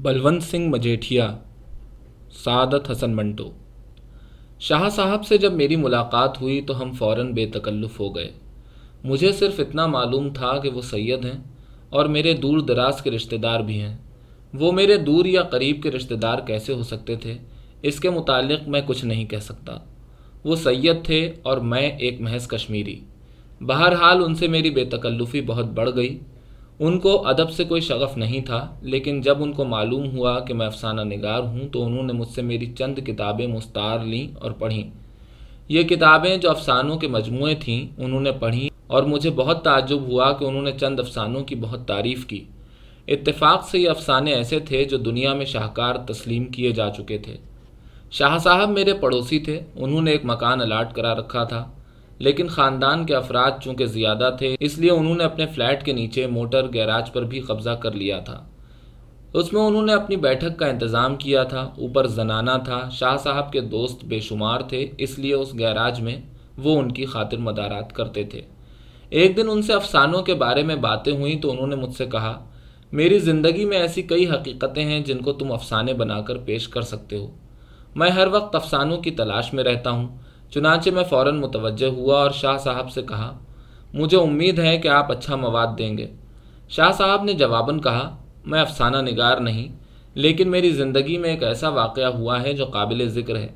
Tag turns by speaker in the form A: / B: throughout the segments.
A: بلونت سنگھ مجیٹھیا، سعادت حسن منٹو۔ شاہ صاحب سے جب میری ملاقات ہوئی تو ہم فوراً بے تکلف ہو گئے۔ مجھے صرف اتنا معلوم تھا کہ وہ سید ہیں اور میرے دور دراز کے رشتہ دار بھی ہیں۔ وہ میرے دور یا قریب کے رشتہ دار کیسے ہو سکتے تھے؟ اس کے متعلق میں کچھ نہیں کہہ سکتا۔ وہ سید تھے اور میں ایک محض کشمیری۔ بہرحال ان سے میری بے تکلفی بہت بڑھ گئی۔ ان کو ادب سے کوئی شغف نہیں تھا، لیکن جب ان کو معلوم ہوا کہ میں افسانہ نگار ہوں تو انہوں نے مجھ سے میری چند کتابیں مستار لیں اور پڑھیں۔ یہ کتابیں جو افسانوں کے مجموعے تھیں، انہوں نے پڑھیں اور مجھے بہت تعجب ہوا کہ انہوں نے چند افسانوں کی بہت تعریف کی۔ اتفاق سے یہ افسانے ایسے تھے جو دنیا میں شاہکار تسلیم کیے جا چکے تھے۔ شاہ صاحب میرے پڑوسی تھے، انہوں نے ایک مکان الاٹ کرا رکھا تھا۔ لیکن خاندان کے افراد چونکہ زیادہ تھے، اس لیے انہوں نے اپنے فلیٹ کے نیچے موٹر گیراج پر بھی قبضہ کر لیا تھا۔ اس میں انہوں نے اپنی بیٹھک کا انتظام کیا تھا، اوپر زنانہ تھا، شاہ صاحب کے دوست بے شمار تھے، اس لیے اس گیراج میں وہ ان کی خاطر مدارات کرتے تھے۔ ایک دن ان سے افسانوں کے بارے میں باتیں ہوئیں تو انہوں نے مجھ سے کہا، میری زندگی میں ایسی کئی حقیقتیں ہیں جن کو تم افسانے بنا کر پیش کر سکتے ہو۔ میں ہر وقت افسانوں کی تلاش میں رہتا ہوں چنانچہ میں فوراً متوجہ ہوا اور شاہ صاحب سے کہا، مجھے امید ہے کہ آپ اچھا مواد دیں گے۔ شاہ صاحب نے جواباً کہا، میں افسانہ نگار نہیں، لیکن میری زندگی میں ایک ایسا واقعہ ہوا ہے جو قابل ذکر ہے۔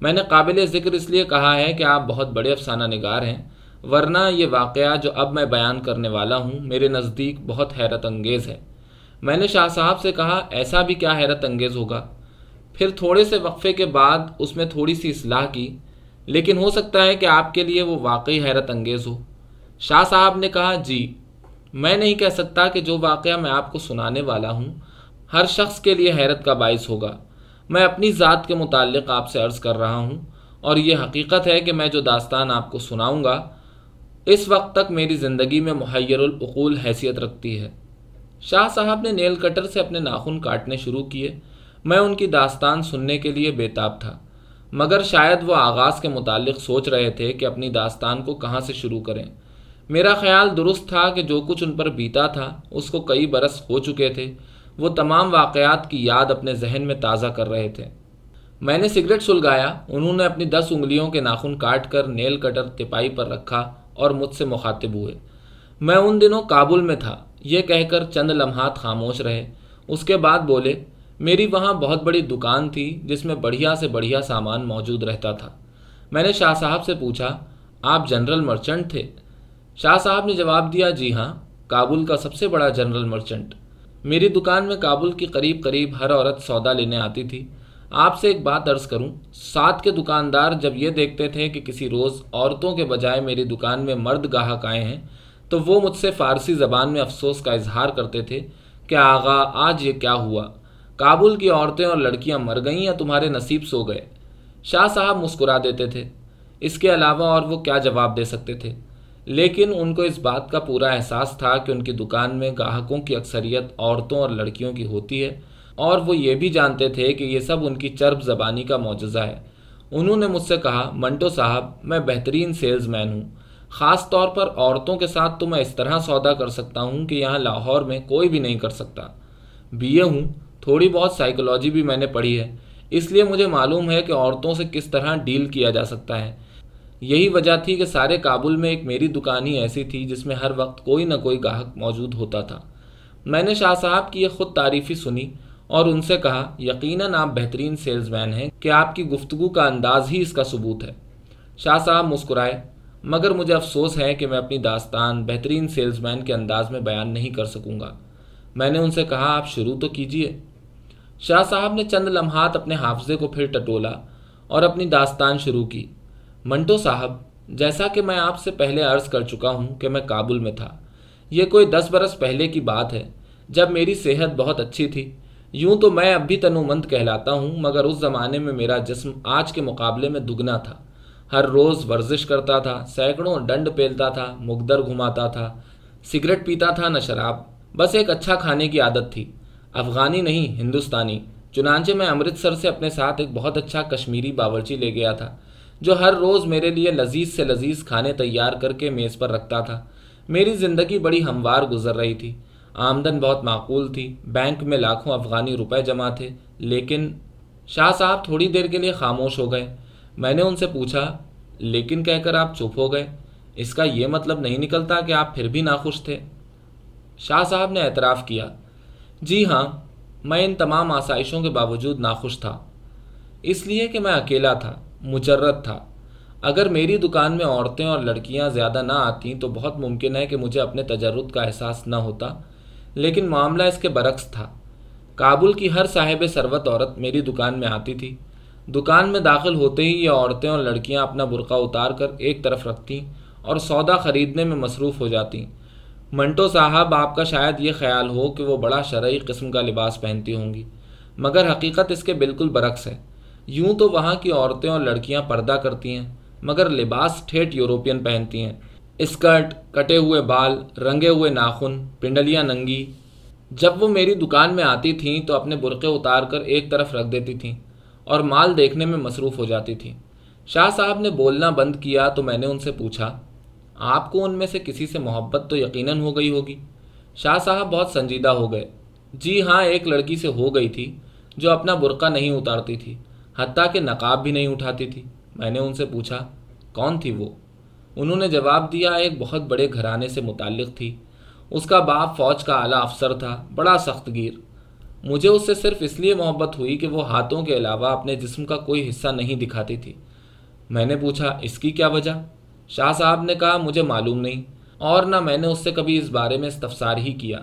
A: میں نے قابل ذکر اس لیے کہا ہے کہ آپ بہت بڑے افسانہ نگار ہیں، ورنہ یہ واقعہ جو اب میں بیان کرنے والا ہوں، میرے نزدیک بہت حیرت انگیز ہے۔ میں نے شاہ صاحب سے کہا، ایسا بھی کیا حیرت انگیز ہوگا؟ پھر تھوڑے سے وقفے کے بعد اس میں تھوڑی سی اصلاح کی۔ لیکن ہو سکتا ہے کہ آپ کے لیے وہ واقعی حیرت انگیز ہو۔ شاہ صاحب نے کہا جی میں نہیں کہہ سکتا کہ جو واقعہ میں آپ کو سنانے والا ہوں، ہر شخص کے لیے حیرت کا باعث ہوگا۔ میں اپنی ذات کے متعلق آپ سے عرض کر رہا ہوں اور یہ حقیقت ہے کہ میں جو داستان آپ کو سناؤں گا، اس وقت تک میری زندگی میں محیر العقول حیثیت رکھتی ہے۔ شاہ صاحب نے نیل کٹر سے اپنے ناخن کاٹنے شروع کیے۔ میں ان کی داستان سننے کے لیے بےتاب تھا۔ مگر شاید وہ آغاز کے متعلق سوچ رہے تھے کہ اپنی داستان کو کہاں سے شروع کریں۔ میرا خیال درست تھا کہ جو کچھ ان پر بیتا تھا، اس کو کئی برس ہو چکے تھے۔ وہ تمام واقعات کی یاد اپنے ذہن میں تازہ کر رہے تھے۔ میں نے سگریٹ سلگایا، انہوں نے اپنی دس انگلیوں کے ناخن کاٹ کر نیل کٹر تپائی پر رکھا اور مجھ سے مخاطب ہوئے۔ میں ان دنوں کابل میں تھا، یہ کہہ کر چند لمحات خاموش رہے۔ اس کے بعد بولے میری وہاں بہت بڑی دکان تھی جس میں بڑھیا سے بڑھیا سامان موجود رہتا تھا۔ میں نے شاہ صاحب سے پوچھا، آپ جنرل مرچنٹ تھے؟ شاہ صاحب نے جواب دیا جی ہاں کابل کا سب سے بڑا جنرل مرچنٹ۔ میری دکان میں کابل کی قریب قریب ہر عورت سودا لینے آتی تھی۔ آپ سے ایک بات عرض کروں ساتھ کے دکاندار جب یہ دیکھتے تھے کہ کسی روز عورتوں کے بجائے میری دکان میں مرد گاہک آئے ہیں، تو وہ مجھ سے فارسی زبان میں افسوس کا اظہار کرتے تھے کہ آغا، آج یہ کیا ہوا؟ کابل کی عورتیں اور لڑکیاں مر گئیں یا تمہارے نصیب سو گئے؟ شاہ صاحب مسکرا دیتے تھے۔ اس کے علاوہ اور وہ کیا جواب دے سکتے تھے؟ لیکن ان کو اس بات کا پورا احساس تھا کہ ان کی دکان میں گاہکوں کی اکثریت عورتوں اور لڑکیوں کی ہوتی ہے، اور وہ یہ بھی جانتے تھے کہ یہ سب ان کی چرب زبانی کا معجزہ ہے۔ انہوں نے مجھ سے کہا، منٹو صاحب، میں بہترین سیلز مین ہوں۔ خاص طور پر عورتوں کے ساتھ تو میں اس طرح سودا کر سکتا ہوں کہ یہاں لاہور میں کوئی بھی نہیں کر سکتا۔ بی اے ہوں تھوڑی بہت سائیکولوجی بھی میں نے پڑھی ہے۔ اس لیے مجھے معلوم ہے کہ عورتوں سے کس طرح ڈیل کیا جا سکتا ہے۔ یہی وجہ تھی کہ سارے کابل میں ایک میری دکان ہی ایسی تھی جس میں ہر وقت کوئی نہ کوئی گاہک موجود ہوتا تھا۔ میں نے شاہ صاحب کی یہ خود تعریفی سنی اور ان سے کہا، یقیناً آپ بہترین سیلز مین ہیں کہ آپ کی گفتگو کا انداز ہی اس کا ثبوت ہے۔ شاہ صاحب مسکرائے، مگر مجھے افسوس ہے کہ میں اپنی داستان بہترین سیلز مین کے انداز میں بیان نہیں کر سکوں گا۔ میں نے ان سے کہا، آپ شروع تو کیجیے۔ شاہ صاحب نے چند لمحات اپنے حافظے کو پھر ٹٹولا اور اپنی داستان شروع کی۔ منٹو صاحب، جیسا کہ میں آپ سے پہلے عرض کر چکا ہوں کہ میں کابل میں تھا، یہ کوئی دس برس پہلے کی بات ہے۔ جب میری صحت بہت اچھی تھی، یوں تو میں اب بھی تنومند کہلاتا ہوں، مگر اس زمانے میں میرا جسم آج کے مقابلے میں دگنا تھا۔ ہر روز ورزش کرتا تھا، سینکڑوں ڈنڈ پیلتا تھا، مقدر گھماتا تھا، سگریٹ پیتا تھا، نہ شراب، بس ایک اچھا کھانے کی عادت تھی۔ افغانی نہیں، ہندوستانی۔ چنانچہ میں امرتسر سے اپنے ساتھ ایک بہت اچھا کشمیری باورچی لے گیا تھا، جو ہر روز میرے لیے لذیذ سے لذیذ کھانے تیار کر کے میز پر رکھتا تھا۔ میری زندگی بڑی ہموار گزر رہی تھی۔ آمدن بہت معقول تھی، بینک میں لاکھوں افغانی روپے جمع تھے، لیکن شاہ صاحب تھوڑی دیر کے لیے خاموش ہو گئے۔ میں نے ان سے پوچھا، لیکن کہہ کر آپ چپ ہو گئے؟ اس کا یہ مطلب نہیں نکلتا کہ آپ پھر بھی ناخوش تھے۔ شاہ صاحب نے اعتراف کیا جی ہاں میں ان تمام آسائشوں کے باوجود ناخوش تھا۔ اس لیے کہ میں اکیلا تھا، مجرد تھا۔ اگر میری دکان میں عورتیں اور لڑکیاں زیادہ نہ آتیں تو بہت ممکن ہے کہ مجھے اپنے تجرد کا احساس نہ ہوتا۔ لیکن معاملہ اس کے برعکس تھا۔ کابل کی ہر صاحب سروت عورت میری دکان میں آتی تھی۔ دکان میں داخل ہوتے ہی یہ عورتیں اور لڑکیاں اپنا برقع اتار کر ایک طرف رکھتیں اور سودا خریدنے میں مصروف ہو جاتیں۔ منٹو صاحب، آپ کا شاید یہ خیال ہو کہ وہ بڑا شرعی قسم کا لباس پہنتی ہوں گی، مگر حقیقت اس کے بالکل برعکس ہے۔ یوں تو وہاں کی عورتیں اور لڑکیاں پردہ کرتی ہیں، مگر لباس ٹھیٹ یوروپین پہنتی ہیں۔ اسکرٹ، کٹے ہوئے بال، رنگے ہوئے ناخن، پنڈلیاں ننگی۔ جب وہ میری دکان میں آتی تھیں تو اپنے برقعے اتار کر ایک طرف رکھ دیتی تھیں اور مال دیکھنے میں مصروف ہو جاتی تھیں۔ شاہ صاحب نے بولنا بند کیا تو میں نے ان سے پوچھا آپ کو ان میں سے کسی سے محبت تو یقیناً ہو گئی ہوگی۔ شاہ صاحب بہت سنجیدہ ہو گئے۔ جی ہاں ایک لڑکی سے ہو گئی تھی جو اپنا برقع نہیں اتارتی تھی، حتیٰ کہ نقاب بھی نہیں اٹھاتی تھی۔ میں نے ان سے پوچھا، کون تھی وہ؟ انہوں نے جواب دیا، ایک بہت بڑے گھرانے سے متعلق تھی۔ اس کا باپ فوج کا اعلیٰ افسر تھا، بڑا سخت گیر۔ مجھے اس سے صرف اس لیے محبت ہوئی کہ وہ ہاتھوں کے علاوہ اپنے جسم کا کوئی حصہ نہیں دکھاتی تھی۔ میں نے پوچھا، اس کی کیا وجہ؟ شاہ صاحب نے کہا، مجھے معلوم نہیں، اور نہ میں نے اس سے کبھی اس بارے میں استفسار ہی کیا۔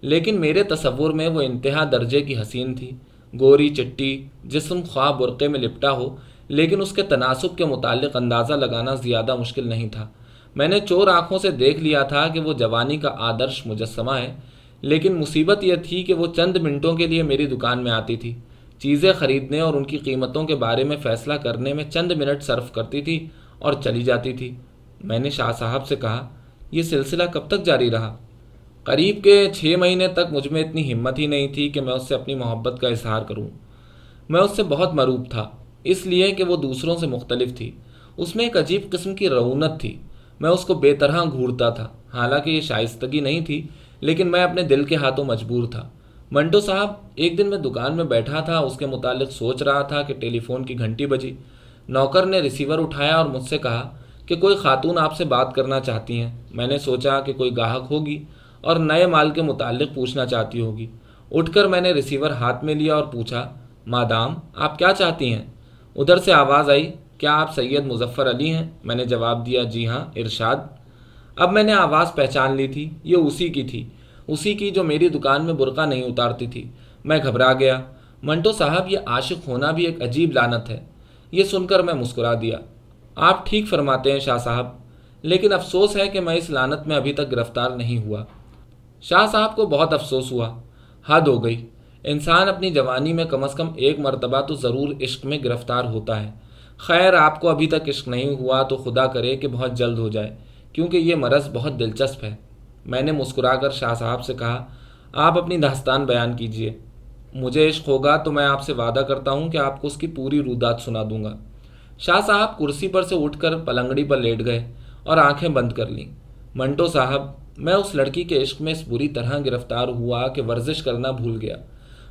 A: لیکن میرے تصور میں وہ انتہا درجے کی حسین تھی۔ گوری، چٹی، جسم خواہ برقعے میں لپٹا ہو، لیکن اس کے تناسب کے متعلق اندازہ لگانا زیادہ مشکل نہیں تھا۔ میں نے چور آنکھوں سے دیکھ لیا تھا کہ وہ جوانی کا آدرش مجسمہ ہے، لیکن مصیبت یہ تھی کہ وہ چند منٹوں کے لیے میری دکان میں آتی تھی۔ چیزیں خریدنے اور ان کی قیمتوں کے بارے میں فیصلہ کرنے میں چند منٹ صرف کرتی تھی۔ اور چلی جاتی تھی۔ میں نے شاہ صاحب سے کہا، یہ سلسلہ کب تک جاری رہا؟ قریب کے چھ مہینے تک مجھ میں اتنی ہمت ہی نہیں تھی کہ میں اس سے اپنی محبت کا اظہار کروں۔ میں اس سے بہت مروب تھا، اس لیے کہ وہ دوسروں سے مختلف تھی۔ اس میں ایک عجیب قسم کی رونت تھی۔ میں اس کو بے طرح گھورتا تھا۔ حالانکہ یہ شائستگی نہیں تھی، لیکن میں اپنے دل کے ہاتھوں مجبور تھا۔ منٹو صاحب، ایک دن میں دکان میں بیٹھا تھا، اس کے متعلق سوچ رہا تھا کہ ٹیلی فون کی گھنٹی بجی۔ نوکر نے ریسیور اٹھایا اور مجھ سے کہا کہ کوئی خاتون آپ سے بات کرنا چاہتی ہیں۔ میں نے سوچا کہ کوئی گاہک ہوگی اور نئے مال کے متعلق پوچھنا چاہتی ہوگی۔ اٹھ کر میں نے ریسیور ہاتھ میں لیا اور پوچھا، مادام، آپ کیا چاہتی ہیں؟ ادھر سے آواز آئی، کیا آپ سید مظفر علی ہیں؟ میں نے جواب دیا جی ہاں ارشاد۔ اب میں نے آواز پہچان لی تھی، یہ اسی کی تھی، اسی کی جو میری دکان میں برقع نہیں اتارتی تھی۔ میں گھبرا گیا۔ منٹو صاحب، یہ عاشق ہونا بھی ایک عجیب لانت ہے۔ یہ سن کر میں مسکرا دیا۔ آپ ٹھیک فرماتے ہیں شاہ صاحب، لیکن افسوس ہے کہ میں اس لانت میں ابھی تک گرفتار نہیں ہوا۔ شاہ صاحب کو بہت افسوس ہوا۔ حد ہو گئی۔ انسان اپنی جوانی میں کم از کم ایک مرتبہ تو ضرور عشق میں گرفتار ہوتا ہے۔ خیر، آپ کو ابھی تک عشق نہیں ہوا تو خدا کرے کہ بہت جلد ہو جائے، کیونکہ یہ مرض بہت دلچسپ ہے۔ میں نے مسکرا کر شاہ صاحب سے کہا، آپ اپنی داستان بیان کیجیے مجھے عشق ہوگا تو میں آپ سے وعدہ کرتا ہوں کہ آپ کو اس کی پوری رودات سنا دوں گا۔ شاہ صاحب کرسی پر سے اٹھ کر پلنگڑی پر لیٹ گئے اور آنکھیں بند کر لیں۔ منٹو صاحب، میں اس لڑکی کے عشق میں اس بری طرح گرفتار ہوا کہ ورزش کرنا بھول گیا۔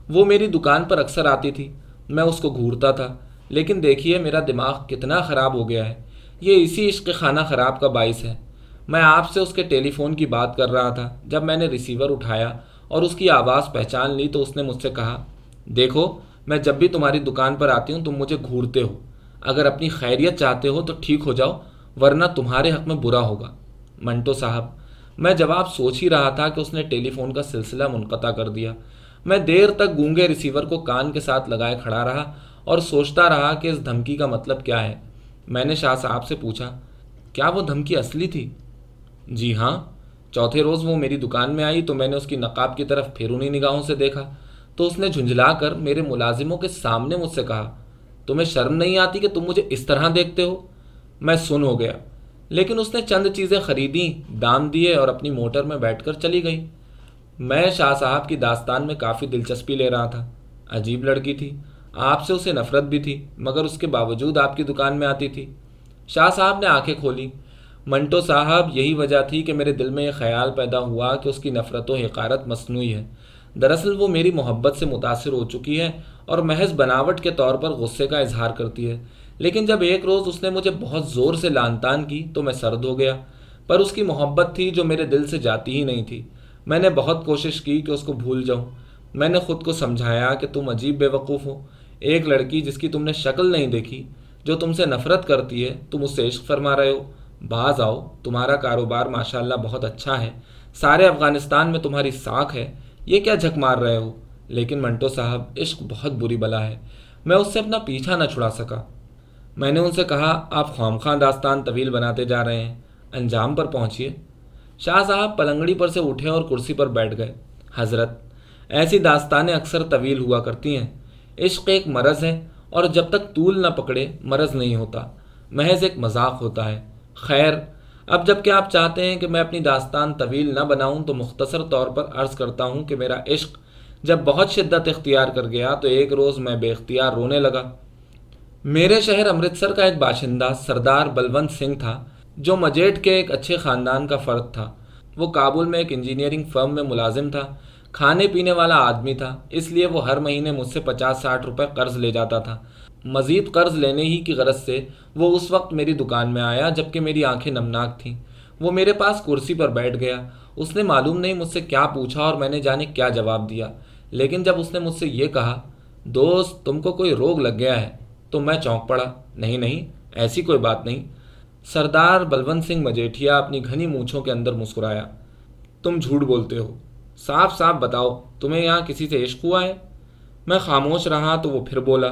A: وہ میری دکان پر اکثر آتی تھی۔ میں اس کو گھورتا تھا۔ لیکن دیکھیے میرا دماغ کتنا خراب ہو گیا ہے۔ یہ اسی عشق خانہ خراب کا باعث ہے۔ میں آپ سے اس کے ٹیلی فون کی بات کر رہا تھا جب میں نے ریسیور اٹھایا اور اس کی آواز پہچان لی تو اس نے مجھ سے کہا، دیکھو، میں جب بھی تمہاری دکان پر آتی ہوں تم مجھے گھورتے ہو۔ اگر اپنی خیریت چاہتے ہو تو ٹھیک ہو جاؤ، ورنہ تمہارے حق میں برا ہوگا۔ منٹو صاحب، میں جواب سوچ ہی رہا تھا کہ اس نے ٹیلی فون کا سلسلہ منقطع کر دیا، میں دیر تک گونگے ریسیور کو کان کے ساتھ لگائے کھڑا رہا اور سوچتا رہا کہ اس دھمکی کا مطلب کیا ہے۔ میں نے شاہ صاحب سے پوچھا، کیا وہ دھمکی اصلی تھی؟ جی ہاں۔ چوتھے روز وہ میری دکان میں آئی تو میں نے اس کی نقاب کی طرف پھیرونی نگاہوں سے دیکھا تو اس نے جھنجھلا کر میرے ملازموں کے سامنے مجھ سے کہا، تمہیں شرم نہیں آتی کہ تم مجھے اس طرح دیکھتے ہو؟ میں سن ہو گیا، لیکن اس نے چند چیزیں خریدیں، دام دیے اور اپنی موٹر میں بیٹھ کر چلی گئی۔ میں شاہ صاحب کی داستان میں کافی دلچسپی لے رہا تھا۔ عجیب لڑکی تھی، آپ سے اسے نفرت بھی تھی، مگر اس کے باوجود آپ کی دکان میں آتی تھی۔ شاہ صاحب نے آنکھیں کھولی۔ منٹو صاحب، یہی وجہ تھی کہ میرے دل میں یہ خیال پیدا ہوا کہ اس کی نفرت و حقارت مصنوعی ہے۔ دراصل وہ میری محبت سے متاثر ہو چکی ہے اور محض بناوٹ کے طور پر غصے کا اظہار کرتی ہے۔ لیکن جب ایک روز اس نے مجھے بہت زور سے لان تان کی تو میں سرد ہو گیا۔ پر اس کی محبت تھی جو میرے دل سے جاتی ہی نہیں تھی۔ میں نے بہت کوشش کی کہ اس کو بھول جاؤں۔ میں نے خود کو سمجھایا کہ تم عجیب بے وقوف ہو۔ ایک لڑکی جس کی تم نے شکل نہیں دیکھی، جو تم سے نفرت کرتی ہے، تم اس سے عشق فرما رہے ہو۔ باز آؤ، تمہارا کاروبار ماشاء اللہ بہت اچھا ہے۔ سارے افغانستان میں تمہاری ساکھ ہے۔ یہ کیا جھک مار رہے ہو؟ لیکن منٹو صاحب، عشق بہت بری بلا ہے۔ میں اس سے اپنا پیچھا نہ چھڑا سکا۔ میں نے ان سے کہا، آپ خوام خواہ داستان طویل بناتے جا رہے ہیں۔ انجام پر پہنچیے۔ شاہ صاحب پلنگڑی پر سے اٹھے اور کرسی پر بیٹھ گئے۔ حضرت، ایسی داستانیں اکثر طویل ہوا کرتی ہیں۔ عشق ایک مرض ہے اور جب تک طول نہ پکڑے، مرض نہیں ہوتا۔ محض ایک مذاق ہوتا ہے۔ خیر، اب جبکہ آپ چاہتے ہیں کہ میں اپنی داستان طویل نہ بناؤں تو مختصر طور پر عرض کرتا ہوں کہ میرا عشق جب بہت شدت اختیار کر گیا تو ایک روز میں بے اختیار رونے لگا۔ میرے شہر امرتسر کا ایک باشندہ سردار بلونت سنگھ تھا، جو مجیٹ کے ایک اچھے خاندان کا فرد تھا۔ وہ کابل میں ایک انجینئرنگ فرم میں ملازم تھا، کھانے پینے والا آدمی تھا، اس لیے وہ ہر مہینے مجھ سے پچاس ساٹھ روپے قرض لے جاتا تھا۔ مزید قرض لینے ہی کی غرض سے وہ اس وقت میری دکان میں آیا جبکہ میری آنکھیں نمناک تھیں۔ وہ میرے پاس کرسی پر بیٹھ گیا۔ اس نے معلوم نہیں مجھ سے کیا پوچھا اور میں نے جانے کیا جواب دیا۔ لیکن جب اس نے مجھ سے یہ کہا، دوست، تم کو کوئی روگ لگ گیا ہے، تو میں چونک پڑا۔ نہیں نہیں، ایسی کوئی بات نہیں۔ سردار بلونت سنگھ مجیٹھیا اپنی گھنی مونچھوں کے اندر مسکرایا۔ تم جھوٹ بولتے ہو۔ صاف صاف بتاؤ، تمہیں یہاں کسی سے عشق ہوا ہے؟ میں خاموش رہا تو وہ پھر بولا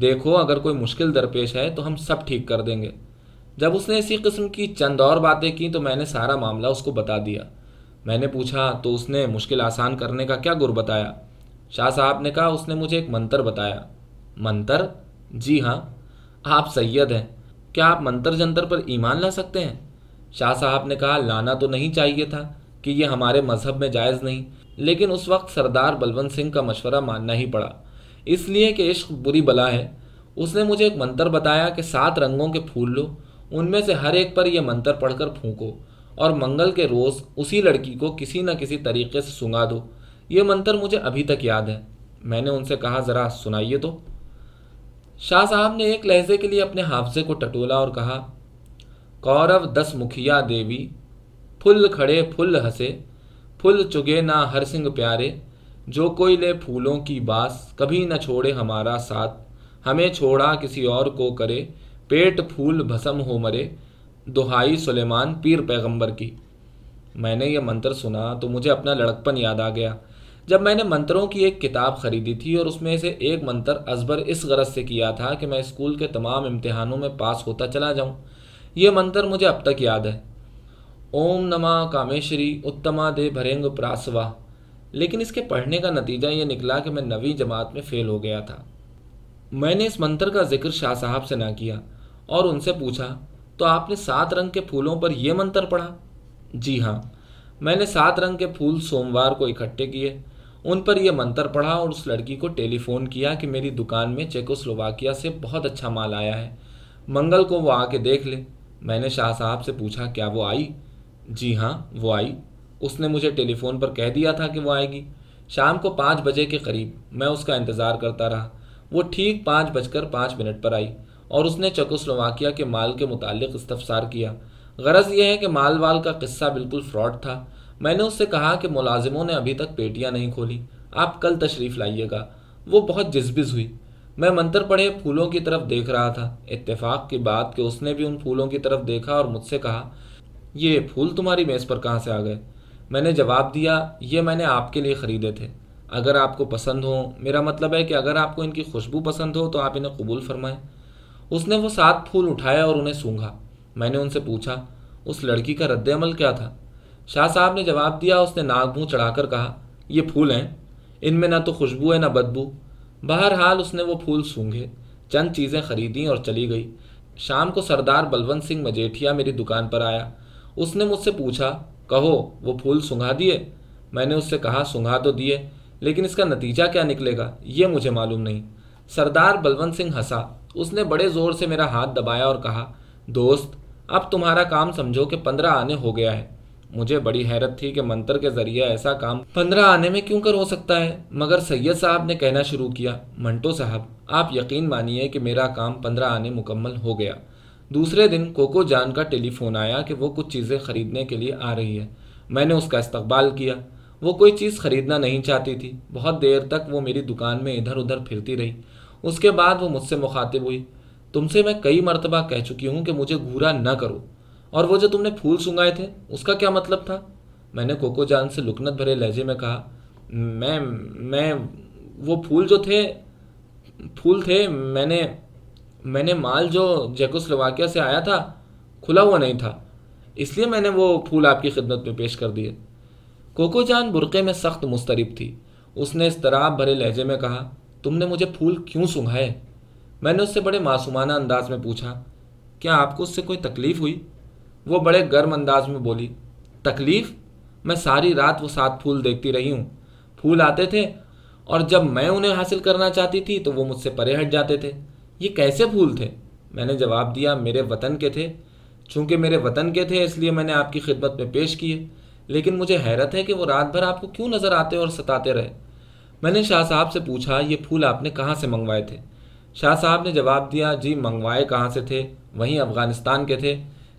A: دیکھو اگر کوئی مشکل درپیش ہے تو ہم سب ٹھیک کر دیں گے۔ جب اس نے اسی قسم کی چند اور باتیں کی تو میں نے سارا معاملہ اس کو بتا دیا۔ میں نے پوچھا، تو اس نے مشکل آسان کرنے کا کیا گر بتایا؟ شاہ صاحب نے کہا، اس نے مجھے ایک منتر بتایا۔ منتر؟ جی ہاں۔ آپ سید ہیں۔ کیا آپ منتر جنتر پر ایمان لا سکتے ہیں؟ شاہ صاحب نے کہا، لانا تو نہیں چاہیے تھا کہ یہ ہمارے مذہب میں جائز نہیں، لیکن اس وقت سردار بلونت سنگھ کا مشورہ ماننا ہی پڑا۔ اس لیے کہ عشق بری بلا ہے۔ اس نے مجھے ایک منتر بتایا کہ سات رنگوں کے پھول لو، ان میں سے ہر ایک پر یہ منتر پڑھ کر پھونکو اور منگل کے روز اسی لڑکی کو کسی نہ کسی طریقے سے سنگا دو۔ یہ منتر مجھے ابھی تک یاد ہے۔ میں نے ان سے کہا، ذرا سنائیے تو۔ شاہ صاحب نے ایک لہجے کے لیے اپنے حافظے کو ٹٹولا اور کہا، کورو دس مکھیا دیوی، پھل کھڑے پھل ہنسے پھل چگے نہ ہر سنگ پیارے جو کوئی لے پھولوں کی باس کبھی نہ چھوڑے ہمارا ساتھ، ہمیں چھوڑا کسی اور کو کرے، پیٹ پھول بھسم ہو مرے، دہائی سلیمان پیر پیغمبر کی۔ میں نے یہ منتر سنا تو مجھے اپنا لڑکپن یاد آ گیا۔ جب میں نے منتروں کی ایک کتاب خریدی تھی اور اس میں سے ایک منتر ازبر اس غرض سے کیا تھا کہ میں اسکول کے تمام امتحانوں میں پاس ہوتا چلا جاؤں۔ یہ منتر مجھے اب تک یاد ہے۔ اوم نما کامیشری اتما دے بھرنگ پراسوا۔ لیکن اس کے پڑھنے کا نتیجہ یہ نکلا کہ میں نویں جماعت میں فیل ہو گیا تھا۔ میں نے اس منتر کا ذکر شاہ صاحب سے نہ کیا اور ان سے پوچھا، تو آپ نے سات رنگ کے پھولوں پر یہ منتر پڑھا؟ جی ہاں میں نے سات رنگ کے پھول سوموار کو اکٹھے کیے، ان پر یہ منتر پڑھا اور اس لڑکی کو ٹیلی فون کیا کہ میری دکان میں چیکو سلوواکیا سے بہت اچھا مال آیا ہے۔ منگل کو وہ آ کے دیکھ لے۔ میں نے شاہ صاحب سے پوچھا، کیا وہ آئی؟ جی ہاں وہ آئی۔ اس نے مجھے ٹیلی فون پر کہہ دیا تھا کہ وہ آئے گی۔ شام کو پانچ بجے کے قریب میں اس کا انتظار کرتا رہا۔ وہ ٹھیک پانچ بج کر پانچ منٹ پر آئی اور اس نے چکوسلواکیہ کے مال کے متعلق استفسار کیا۔ غرض یہ ہے کہ مال وال کا قصہ بالکل فراڈ تھا۔ میں نے اس سے کہا کہ ملازموں نے ابھی تک پیٹیاں نہیں کھولی۔ آپ کل تشریف لائیے گا۔ وہ بہت جذبز ہوئی۔ میں منتر پڑھے پھولوں کی طرف دیکھ رہا تھا۔ اتفاق کی بات کہ اس نے بھی ان پھولوں کی طرف دیکھا اور مجھ سے کہا، یہ پھول تمہاری میز پر کہاں سے آ گئے؟ میں نے جواب دیا، یہ میں نے آپ کے لیے خریدے تھے۔ اگر آپ کو پسند ہو میرا مطلب ہے کہ اگر آپ کو ان کی خوشبو پسند ہو، تو آپ انہیں قبول فرمائیں۔ اس نے وہ سات پھول اٹھایا اور انہیں سونگھا۔ میں نے ان سے پوچھا، اس لڑکی کا رد عمل کیا تھا؟ شاہ صاحب نے جواب دیا، اس نے ناک منہ چڑھا کر کہا، یہ پھول ہیں۔ ان میں نہ تو خوشبو ہے، نہ بدبو۔ بہرحال، اس نے وہ پھول سونگھے، چند چیزیں خریدیں اور چلی گئی۔ شام کو سردار بلونت سنگھ مجیٹھیا میری دکان پر آیا۔ اس نے مجھ سے پوچھا کہو، وہ پھول سنگھا دیے۔ میں نے اس سے کہا، سنگھا تو دیے، لیکن اس کا نتیجہ کیا نکلے گا؟ یہ مجھے معلوم نہیں۔ سردار بلونت سنگھ ہنسا۔ اس نے بڑے زور سے میرا ہاتھ دبایا اور کہا، دوست، اب تمہارا کام سمجھو کہ پندرہ آنے ہو گیا ہے۔ مجھے بڑی حیرت تھی کہ منتر کے ذریعے ایسا کام پندرہ آنے میں کیوں کر ہو سکتا ہے؟ مگر سید صاحب نے کہنا شروع کیا، منٹو صاحب، آپ یقین مانیے کہ میرا کام پندرہ آنے مکمل ہو گیا۔ دوسرے دن کوکو جان کا ٹیلی فون آیا کہ وہ کچھ چیزیں خریدنے کے لیے آ رہی ہے۔ میں نے اس کا استقبال کیا۔ وہ کوئی چیز خریدنا نہیں چاہتی تھی۔ بہت دیر تک وہ میری دکان میں ادھر ادھر پھرتی رہی۔ اس کے بعد وہ مجھ سے مخاطب ہوئی۔ تم سے میں کئی مرتبہ کہہ چکی ہوں کہ مجھے گھورا نہ کرو۔ اور وہ جو تم نے پھول سنگائے تھے، اس کا کیا مطلب تھا؟ میں نے کوکو جان سے لکنت بھرے لہجے میں کہا، میں میں، وہ پھول جو تھے، پھول تھے، میں نے میں نے مال جو جیکوسلواکیہ سے آیا تھا، کھلا ہوا نہیں تھا۔ اس لیے میں نے وہ پھول آپ کی خدمت میں پیش کر دیے۔ کوکو جان برقعے میں سخت مسترب تھی۔ اس نے اس طرح بھرے لہجے میں کہا، تم نے مجھے پھول کیوں سنگھائے میں نے اس سے بڑے معصومانہ انداز میں پوچھا، کیا آپ کو اس سے کوئی تکلیف ہوئی؟ وہ بڑے گرم انداز میں بولی، تکلیف؟ میں ساری رات وہ سات پھول دیکھتی رہی ہوں۔ پھول آتے تھے اور جب میں انہیں حاصل کرنا چاہتی تھی تو وہ مجھ سے پرے ہٹ جاتے تھے۔ یہ کیسے پھول تھے؟ میں نے جواب دیا، میرے وطن کے تھے۔ چونکہ میرے وطن کے تھے، اس لیے میں نے آپ کی خدمت میں پیش کیے لیکن مجھے حیرت ہے کہ وہ رات بھر آپ کو کیوں نظر آتے اور ستاتے رہے؟ میں نے شاہ صاحب سے پوچھا، یہ پھول آپ نے کہاں سے منگوائے تھے؟ شاہ صاحب نے جواب دیا جی منگوائے کہاں سے تھے؟ وہیں افغانستان کے تھے۔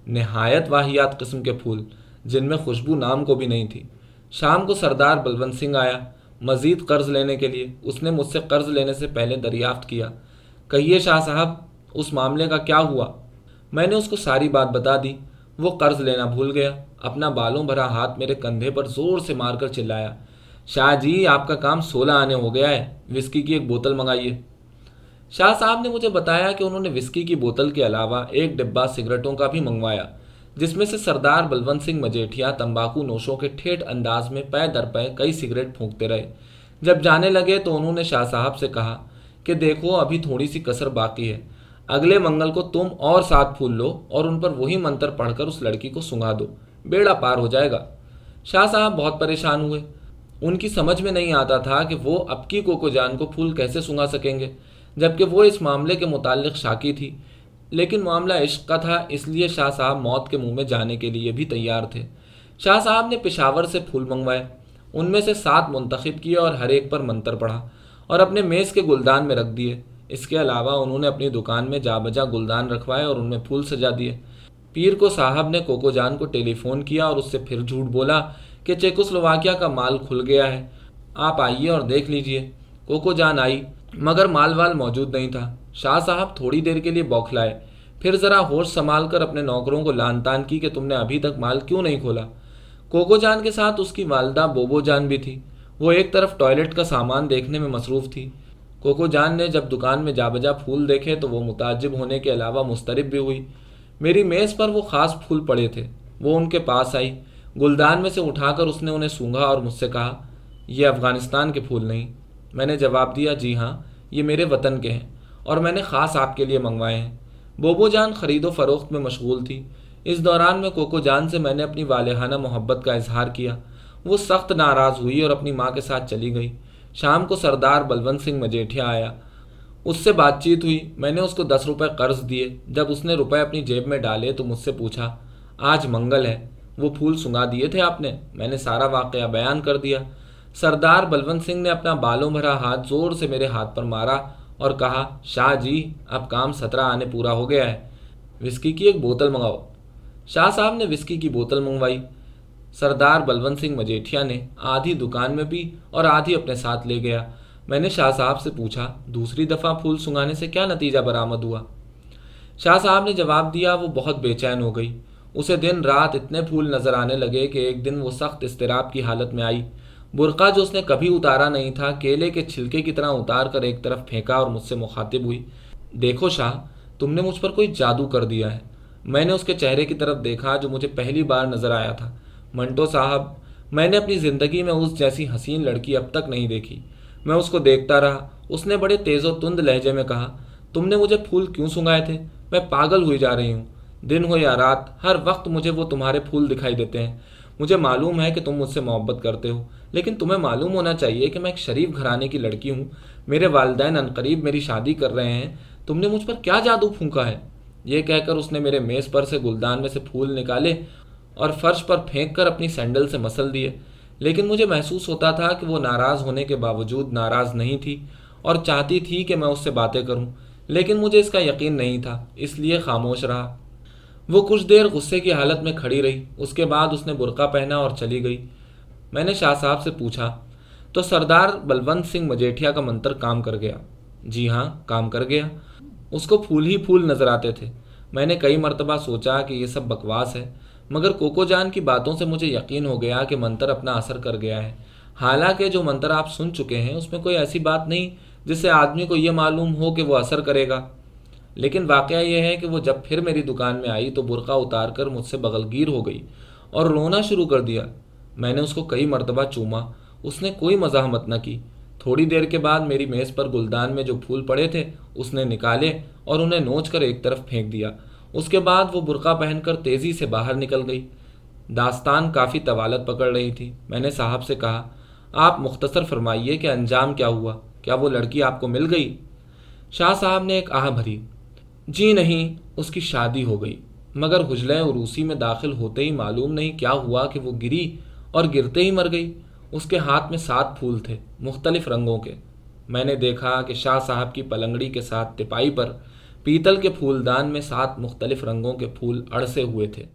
A: نہایت واحیات قسم کے پھول، جن میں خوشبو نام کو بھی نہیں تھی۔ شام کو سردار بلونت سنگھ آیا، مزید قرض لینے کے لیے۔ اس نے مجھ سے قرض لینے سے پہلے دریافت کیا۔ کہیے شاہ صاحب اس معاملے کا کیا ہوا؟ میں نے اس کو ساری بات بتا دی۔ وہ قرض لینا بھول گیا۔ اپنا بالوں بھرا ہاتھ میرے کندھے پر زور سے مار کر چلایا۔ شاہ جی آپ کا کام سولہ آنے ہو گیا ہے۔ وسکی کی ایک بوتل منگائیے۔ شاہ صاحب نے مجھے بتایا کہ انہوں نے وسکی کی بوتل کے علاوہ ایک ڈبہ سگریٹوں کا بھی منگوایا، جس میں سے سردار بلونت سنگھ مجیٹھیا تمباکو نوشوں کے ٹھیٹ انداز میں پے در پے کئی سگریٹ پھونکتے رہے۔ جب جانے لگے تو انہوں نے شاہ صاحب سے کہا کہ دیکھو ابھی تھوڑی سی کسر باقی ہے۔ اگلے منگل کو تم اور ساتھ پھول لو اور ان پر وہی منتر پڑھ کر اس لڑکی کو سنگا دو۔ بیڑا پار ہو جائے گا۔ شاہ صاحب بہت پریشان ہوئے۔ ان کی سمجھ میں نہیں آتا تھا کہ وہ اب کی کوکو جان کو پھول کیسے سنگا سکیں گے، جبکہ وہ اس معاملے کے متعلق شاکی تھی۔ لیکن معاملہ عشق کا تھا، اس لیے شاہ صاحب موت کے منہ میں جانے کے لیے بھی تیار تھے۔ شاہ صاحب نے پشاور سے پھول منگوائے۔ ان میں سے سات منتخب کیے اور ہر ایک پر منتر پڑھا۔ اور اپنے میز کے گلدان میں رکھ دیے۔ اس کے علاوہ انہوں نے اپنی دکان میں جا بجا گلدان رکھوائے اور ان میں پھول سجا دیے۔ پیر کو صاحب نے کوکو جان کو ٹیلی فون کیا اور اس سے پھر جھوٹ بولا کہ چیکوسلواکیہ کا مال کھل گیا ہے۔ آپ آئیے اور دیکھ لیجیے۔ کوکو جان آئی، مگر مال وال موجود نہیں تھا۔ شاہ صاحب تھوڑی دیر کے لیے بوکھلائے پھر ذرا ہوش سنبھال کر اپنے نوکروں کو لان تان کی کہ تم نے ابھی تک مال کیوں نہیں کھولا۔ کوکو جان کے ساتھ اس کی والدہ بوبو جان بھی تھی۔ وہ ایک طرف ٹوائلٹ کا سامان دیکھنے میں مصروف تھی۔ کوکو جان نے جب دکان میں جا بجا پھول دیکھے تو وہ متعجب ہونے کے علاوہ مسترب بھی ہوئی۔ میری میز پر وہ خاص پھول پڑے تھے۔ وہ ان کے پاس آئی۔ گلدان میں سے اٹھا کر اس نے انہیں سونگھا اور مجھ سے کہا، یہ افغانستان کے پھول نہیں میں نے جواب دیا جی ہاں یہ میرے وطن کے ہیں اور میں نے خاص آپ کے لیے منگوائے ہیں بوبو جان خرید و فروخت میں مشغول تھی۔ اس دوران میں کوکو جان سے میں نے اپنی والہانہ محبت کا اظہار کیا۔ وہ سخت ناراض ہوئی اور اپنی ماں کے ساتھ چلی گئی۔ شام کو سردار بلونت سنگھ مجیٹھیا آیا۔ اس سے بات چیت ہوئی۔ میں نے اس کو دس روپے قرض دیے۔ جب اس نے روپے اپنی جیب میں ڈالے تو مجھ سے پوچھا، آج منگل ہے۔ وہ پھول سنگا دیے تھے آپ نے؟ میں نے سارا واقعہ بیان کر دیا۔ سردار بلونت سنگھ نے اپنا بالوں بھرا ہاتھ زور سے میرے ہاتھ پر مارا اور کہا، شاہ جی اب کام سترہ آنے پورا ہو گیا ہے۔ وسکی کی ایک بوتل منگاؤ۔ شاہ صاحب نے وسکی کی بوتل منگوائی۔ سردار بلونت سنگھ مجیٹھیا نے آدھی دکان میں پی اور آدھی اپنے ساتھ لے گیا۔ میں نے شاہ صاحب سے پوچھا، دوسری دفعہ پھول سنگانے سے کیا نتیجہ برآمد ہوا؟ شاہ صاحب نے جواب دیا، وہ بہت بے چین ہو گئی۔ اسے دن رات اتنے پھول نظر آنے لگے کہ ایک دن وہ سخت اضطراب کی حالت میں آئی۔ برقع جو اس نے کبھی اتارا نہیں تھا، کیلے کے چھلکے کی طرح اتار کر ایک طرف پھینکا اور مجھ سے مخاطب ہوئی۔ دیکھو شاہ، تم نے مجھ پر کوئی جادو کر دیا ہے۔ میں نے اس کے چہرے کی طرف دیکھا جو مجھے پہلی بار نظر آیا تھا۔ منٹو صاحب، میں نے اپنی زندگی میں اس جیسی حسین لڑکی اب تک نہیں دیکھی۔ میں اس کو دیکھتا رہا۔ اس نے بڑے تیز و تند لہجے میں کہا، تم نے مجھے پھول کیوں سنگائے تھے؟ میں پاگل ہوئی جا رہی ہوں۔ دن ہو یا رات، ہر وقت مجھے وہ تمہارے پھول دکھائی دیتے ہیں۔ مجھے معلوم ہے کہ تم مجھ سے محبت کرتے ہو، لیکن تمہیں معلوم ہونا چاہیے کہ میں ایک شریف گھرانے کی لڑکی ہوں۔ میرے والدین عنقریب میری شادی کر رہے ہیں۔ تم نے مجھ پر کیا جادو پھونکا ہے؟ یہ کہہ کر اس نے میرے میز پر سے گلدان میں سے پھول نکالے اور فرش پر پھینک کر اپنی سینڈل سے مسل دیے۔ لیکن مجھے محسوس ہوتا تھا کہ وہ ناراض ہونے کے باوجود ناراض نہیں تھی اور چاہتی تھی کہ میں اس سے باتیں کروں، لیکن مجھے اس کا یقین نہیں تھا، اس لیے خاموش رہا۔ وہ کچھ دیر غصے کی حالت میں کھڑی رہی، اس کے بعد اس نے برقع پہنا اور چلی گئی۔ میں نے شاہ صاحب سے پوچھا، تو سردار بلونت سنگھ مجیٹھیا کا منتر کام کر گیا؟ جی ہاں کام کر گیا۔ اس کو پھول ہی پھول نظر آتے تھے۔ میں نے کئی مرتبہ سوچا کہ یہ سب بکواس ہے۔ مگر کوکو جان کی باتوں سے مجھے یقین ہو گیا کہ منتر اپنا اثر کر گیا ہے۔ حالانکہ جو منتر آپ سن چکے ہیں، اس میں کوئی ایسی بات نہیں جس سے آدمی کو یہ معلوم ہو کہ وہ اثر کرے گا۔ لیکن واقعہ یہ ہے کہ وہ جب پھر میری دکان میں آئی تو برقع اتار کر مجھ سے بغلگیر ہو گئی اور رونا شروع کر دیا۔ میں نے اس کو کئی مرتبہ چوما، اس نے کوئی مزاحمت نہ کی۔ تھوڑی دیر کے بعد میری میز پر گلدان میں جو پھول پڑے تھے، اس نے نکالے اور انہیں نوچ کر ایک طرف پھینک دیا۔ اس کے بعد وہ برقع پہن کر تیزی سے باہر نکل گئی۔ داستان کافی طوالت پکڑ رہی تھی۔ میں نے صاحب سے کہا، آپ مختصر فرمائیے کہ انجام کیا ہوا؟ کیا وہ لڑکی آپ کو مل گئی؟ شاہ صاحب نے ایک آہ بھری جی نہیں، اس کی شادی ہو گئی۔ مگر حجلہ عروسی میں داخل ہوتے ہی معلوم نہیں کیا ہوا کہ وہ گری اور گرتے ہی مر گئی۔ اس کے ہاتھ میں سات پھول تھے، مختلف رنگوں کے۔ میں نے دیکھا کہ شاہ صاحب کی پلنگڑی کے ساتھ تپائی پر پیتل کے پھول دان میں سات مختلف رنگوں کے پھول اڑسے ہوئے تھے۔